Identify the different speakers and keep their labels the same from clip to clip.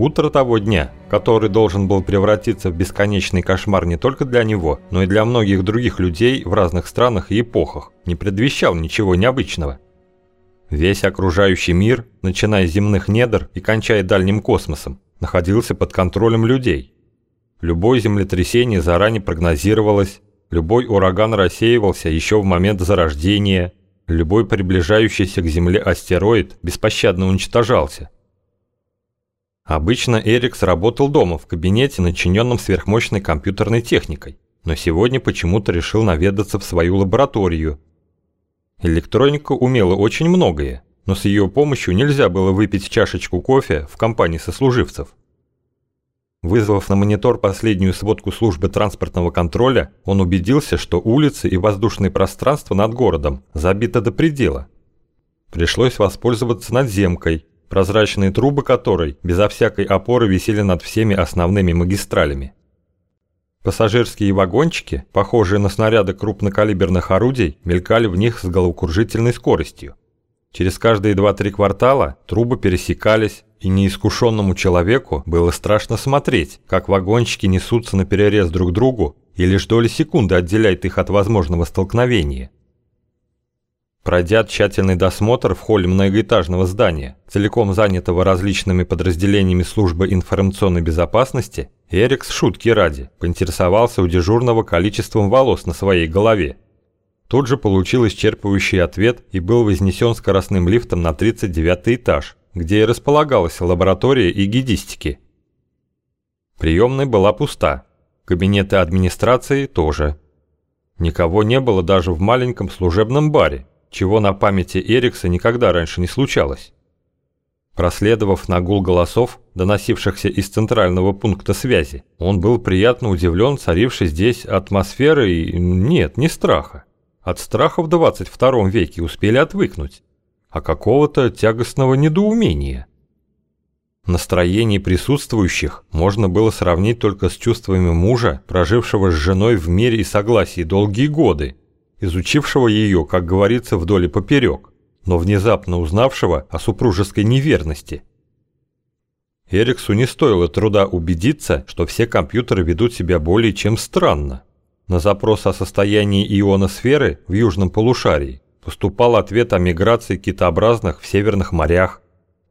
Speaker 1: Утро того дня, который должен был превратиться в бесконечный кошмар не только для него, но и для многих других людей в разных странах и эпохах, не предвещал ничего необычного. Весь окружающий мир, начиная с земных недр и кончая дальним космосом, находился под контролем людей. Любое землетрясение заранее прогнозировалось, любой ураган рассеивался еще в момент зарождения, любой приближающийся к Земле астероид беспощадно уничтожался – Обычно Эрикс работал дома в кабинете, начиненном сверхмощной компьютерной техникой, но сегодня почему-то решил наведаться в свою лабораторию. Электроника умела очень многое, но с ее помощью нельзя было выпить чашечку кофе в компании сослуживцев. Вызвав на монитор последнюю сводку службы транспортного контроля, он убедился, что улицы и воздушное пространство над городом забито до предела. Пришлось воспользоваться надземкой, прозрачные трубы которой безо всякой опоры висели над всеми основными магистралями. Пассажирские вагончики, похожие на снаряды крупнокалиберных орудий, мелькали в них с головокружительной скоростью. Через каждые 2-3 квартала трубы пересекались, и неискушенному человеку было страшно смотреть, как вагончики несутся на перерез друг другу и лишь доли секунды отделяет их от возможного столкновения. Пройдя тщательный досмотр в холле многоэтажного здания, целиком занятого различными подразделениями службы информационной безопасности, Эрик с шутки ради поинтересовался у дежурного количеством волос на своей голове. Тут же получил исчерпывающий ответ и был вознесен скоростным лифтом на 39 этаж, где и располагалась лаборатория и гидистики. Приемная была пуста, кабинеты администрации тоже. Никого не было даже в маленьком служебном баре, чего на памяти Эрикса никогда раньше не случалось. Проследовав на гул голосов, доносившихся из центрального пункта связи, он был приятно удивлен царившей здесь атмосферой, нет, не страха. От страха в 22 веке успели отвыкнуть, а какого-то тягостного недоумения. Настроение присутствующих можно было сравнить только с чувствами мужа, прожившего с женой в мире и согласии долгие годы, изучившего ее, как говорится, вдоль и поперек, но внезапно узнавшего о супружеской неверности. Эриксу не стоило труда убедиться, что все компьютеры ведут себя более чем странно. На запрос о состоянии ионосферы в южном полушарии поступал ответ о миграции китообразных в северных морях.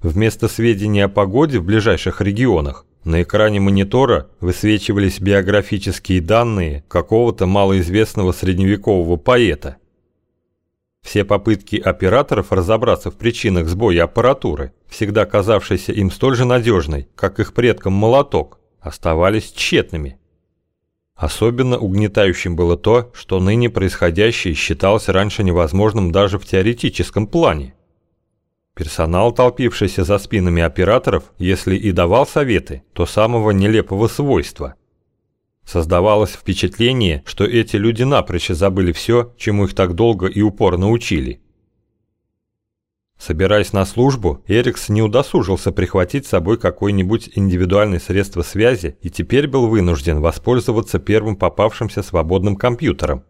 Speaker 1: Вместо сведений о погоде в ближайших регионах на экране монитора высвечивались биографические данные какого-то малоизвестного средневекового поэта. Все попытки операторов разобраться в причинах сбоя аппаратуры, всегда казавшейся им столь же надежной, как их предкам молоток, оставались тщетными. Особенно угнетающим было то, что ныне происходящее считалось раньше невозможным даже в теоретическом плане. Персонал, толпившийся за спинами операторов, если и давал советы, то самого нелепого свойства. Создавалось впечатление, что эти люди напрочь забыли все, чему их так долго и упорно учили. Собираясь на службу, Эрикс не удосужился прихватить с собой какое-нибудь индивидуальное средство связи и теперь был вынужден воспользоваться первым попавшимся свободным компьютером,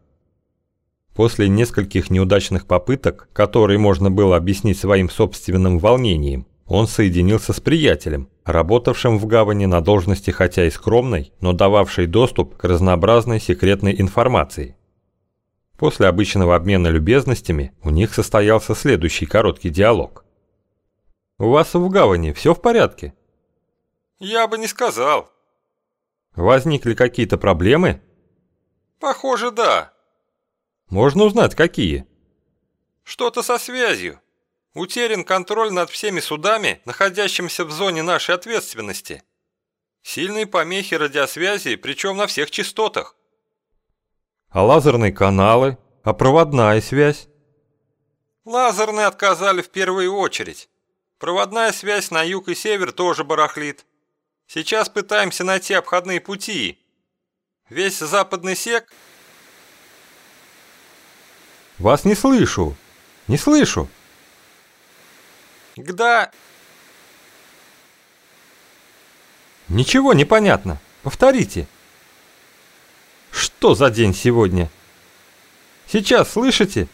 Speaker 1: После нескольких неудачных попыток, которые можно было объяснить своим собственным волнением, он соединился с приятелем, работавшим в гавани на должности хотя и скромной, но дававшей доступ к разнообразной секретной информации. После обычного обмена любезностями у них состоялся следующий короткий диалог. «У вас в гавани все в порядке?»
Speaker 2: «Я бы не сказал».
Speaker 1: «Возникли какие-то проблемы?»
Speaker 2: «Похоже, да.
Speaker 1: Можно узнать, какие?
Speaker 2: Что-то со связью. Утерян контроль над всеми судами, находящимися в зоне нашей ответственности. Сильные помехи радиосвязи, причем на всех частотах.
Speaker 1: А лазерные каналы? А проводная связь?
Speaker 2: Лазерные отказали в первую очередь. Проводная связь на юг и север тоже барахлит. Сейчас пытаемся найти обходные пути. Весь западный сек
Speaker 1: вас не слышу. Не слышу.
Speaker 2: Гда...
Speaker 1: Ничего не понятно. Повторите. Что за день сегодня? Сейчас слышите?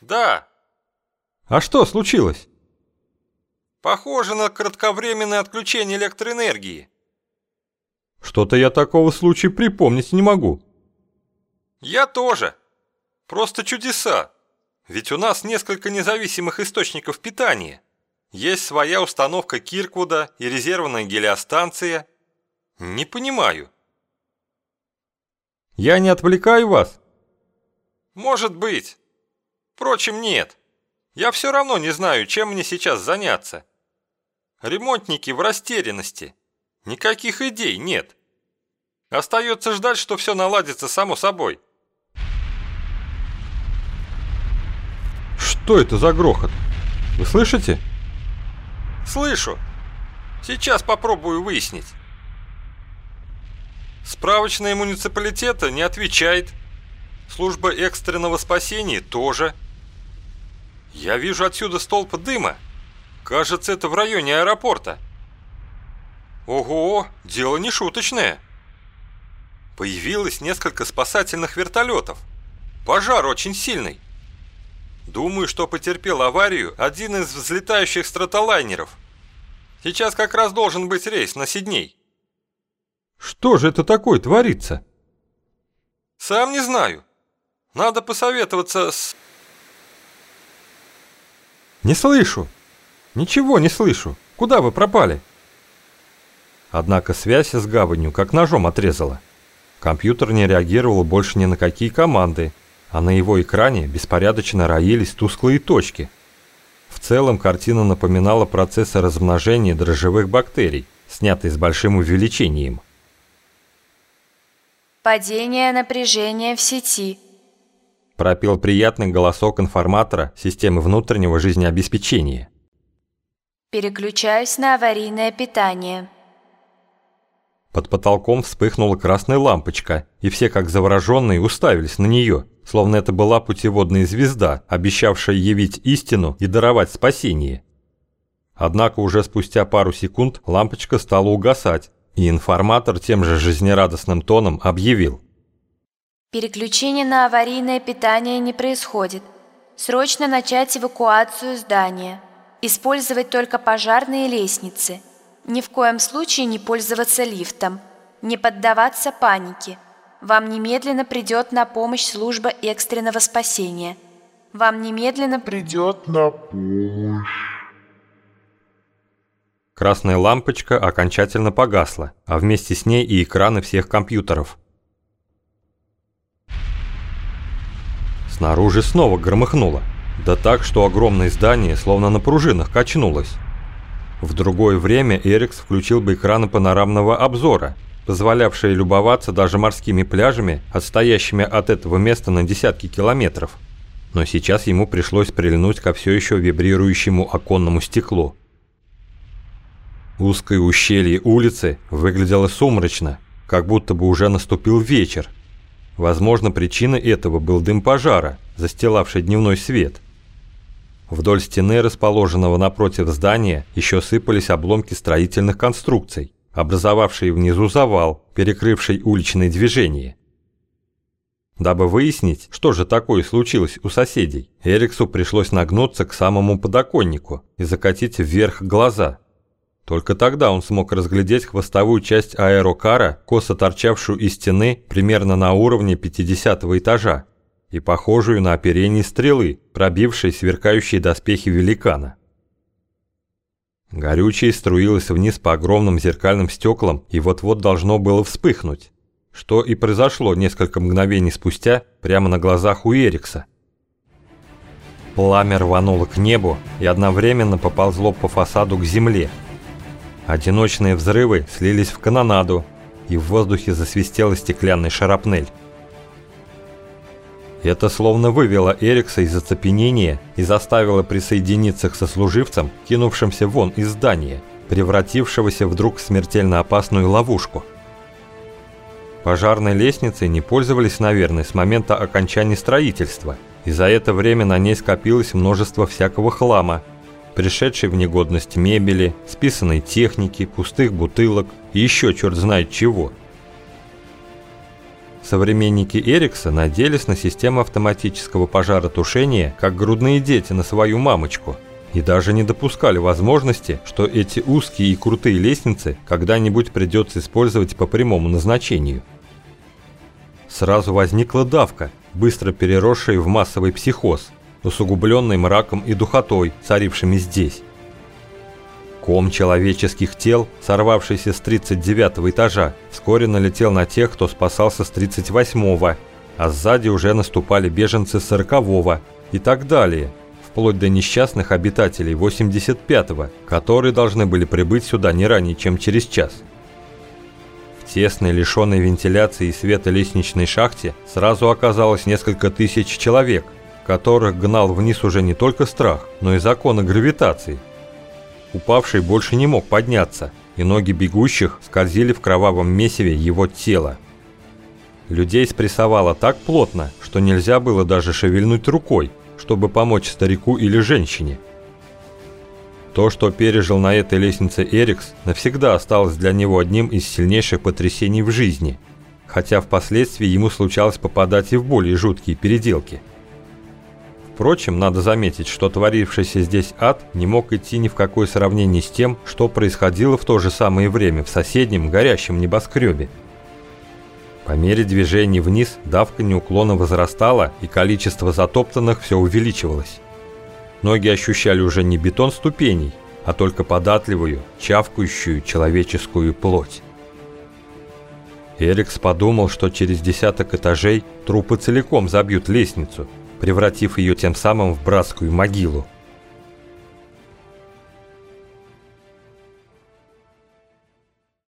Speaker 2: Да.
Speaker 1: А что случилось?
Speaker 2: Похоже на кратковременное отключение электроэнергии.
Speaker 1: Что-то я такого случая припомнить не могу.
Speaker 2: Я тоже. Просто чудеса. Ведь у нас несколько независимых источников питания. Есть своя установка Кирквуда и резервная гелиостанция. Не понимаю.
Speaker 1: Я не отвлекаю вас?
Speaker 2: Может быть. Впрочем, нет. Я все равно не знаю, чем мне сейчас заняться. Ремонтники в растерянности. Никаких идей нет. Остается ждать, что все наладится само собой.
Speaker 1: Что это за грохот? Вы слышите?
Speaker 2: Слышу. Сейчас попробую выяснить. Справочная муниципалитета не отвечает. Служба экстренного спасения тоже. Я вижу отсюда столб дыма. Кажется, это в районе аэропорта. Ого, дело не шуточное. Появилось несколько спасательных вертолетов. Пожар очень сильный. Думаю, что потерпел аварию один из взлетающих стратолайнеров. Сейчас как раз должен быть рейс на Сидней.
Speaker 1: Что же это такое творится?
Speaker 2: Сам не знаю. Надо посоветоваться с...
Speaker 1: Не слышу. Ничего не слышу. Куда вы пропали? Однако связь с гаванью как ножом отрезала. Компьютер не реагировал больше ни на какие команды, а на его экране беспорядочно роились тусклые точки. В целом картина напоминала процессы размножения дрожжевых бактерий, снятый с большим увеличением.
Speaker 3: Падение напряжения в сети.
Speaker 1: Пропел приятный голосок информатора системы внутреннего жизнеобеспечения.
Speaker 3: Переключаюсь на аварийное питание.
Speaker 1: Под потолком вспыхнула красная лампочка, и все, как завороженные, уставились на нее, словно это была путеводная звезда, обещавшая явить истину и даровать спасение. Однако уже спустя пару секунд лампочка стала угасать, и информатор тем же жизнерадостным тоном объявил.
Speaker 3: Переключение на аварийное питание не происходит. Срочно начать эвакуацию здания. Использовать только пожарные лестницы – ни в коем случае не пользоваться лифтом, не поддаваться панике. Вам немедленно придет на помощь служба экстренного спасения. Вам немедленно
Speaker 4: придет на помощь.
Speaker 1: Красная лампочка окончательно погасла, а вместе с ней и экраны всех компьютеров. Снаружи снова громыхнуло, да так, что огромное здание словно на пружинах качнулось. В другое время Эрикс включил бы экраны панорамного обзора, позволявшие любоваться даже морскими пляжами, отстоящими от этого места на десятки километров. Но сейчас ему пришлось прильнуть ко все еще вибрирующему оконному стеклу. Узкое ущелье улицы выглядело сумрачно, как будто бы уже наступил вечер. Возможно, причиной этого был дым пожара, застилавший дневной свет – Вдоль стены, расположенного напротив здания, еще сыпались обломки строительных конструкций, образовавшие внизу завал, перекрывший уличное движение. Дабы выяснить, что же такое случилось у соседей, Эриксу пришлось нагнуться к самому подоконнику и закатить вверх глаза. Только тогда он смог разглядеть хвостовую часть аэрокара, косо торчавшую из стены примерно на уровне 50 этажа и похожую на оперение стрелы, пробившей сверкающие доспехи великана. Горючее струилось вниз по огромным зеркальным стеклам и вот-вот должно было вспыхнуть, что и произошло несколько мгновений спустя прямо на глазах у Эрикса. Пламя рвануло к небу и одновременно поползло по фасаду к земле. Одиночные взрывы слились в канонаду, и в воздухе засвистела стеклянный шарапнель. Это словно вывело Эрикса из оцепенения и заставило присоединиться к сослуживцам, кинувшимся вон из здания, превратившегося вдруг в смертельно опасную ловушку. Пожарной лестницей не пользовались, наверное, с момента окончания строительства, и за это время на ней скопилось множество всякого хлама, пришедшей в негодность мебели, списанной техники, пустых бутылок и еще черт знает чего – Современники Эрикса надеялись на систему автоматического пожаротушения, как грудные дети на свою мамочку, и даже не допускали возможности, что эти узкие и крутые лестницы когда-нибудь придется использовать по прямому назначению. Сразу возникла давка, быстро переросшая в массовый психоз, усугубленный мраком и духотой, царившими здесь. Ком человеческих тел, сорвавшийся с 39 этажа, вскоре налетел на тех, кто спасался с 38-го, а сзади уже наступали беженцы с 40-го и так далее, вплоть до несчастных обитателей 85-го, которые должны были прибыть сюда не ранее, чем через час. В тесной, лишенной вентиляции и света лестничной шахте сразу оказалось несколько тысяч человек, которых гнал вниз уже не только страх, но и законы гравитации – Упавший больше не мог подняться, и ноги бегущих скользили в кровавом месиве его тела. Людей спрессовало так плотно, что нельзя было даже шевельнуть рукой, чтобы помочь старику или женщине. То, что пережил на этой лестнице Эрикс, навсегда осталось для него одним из сильнейших потрясений в жизни, хотя впоследствии ему случалось попадать и в более жуткие переделки – Впрочем, надо заметить, что творившийся здесь ад не мог идти ни в какое сравнение с тем, что происходило в то же самое время в соседнем горящем небоскребе. По мере движения вниз давка неуклонно возрастала, и количество затоптанных все увеличивалось. Ноги ощущали уже не бетон ступеней, а только податливую, чавкающую человеческую плоть. Эрикс подумал, что через десяток этажей трупы целиком забьют лестницу – превратив ее тем самым в братскую могилу.